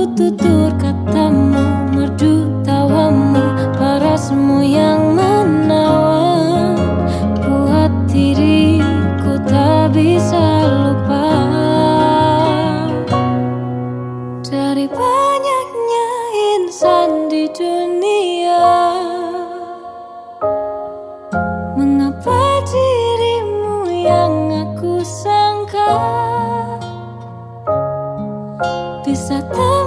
Tutur katamu Merdu tawamu Parasmu yang menawan. Buat diriku tak bisa lupa. Dari banyaknya insan di dunia Mengapa dirimu yang aku sangka? Bisa temani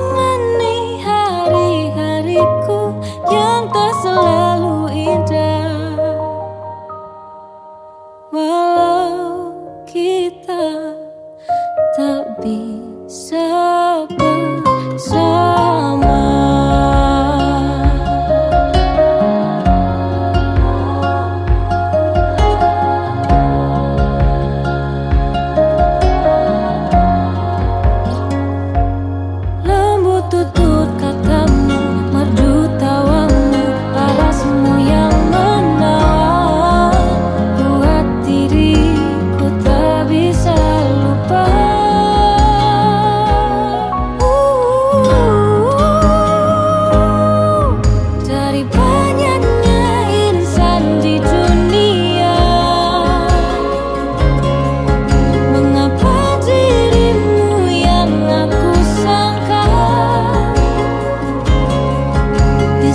kita tak bisa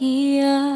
Yeah.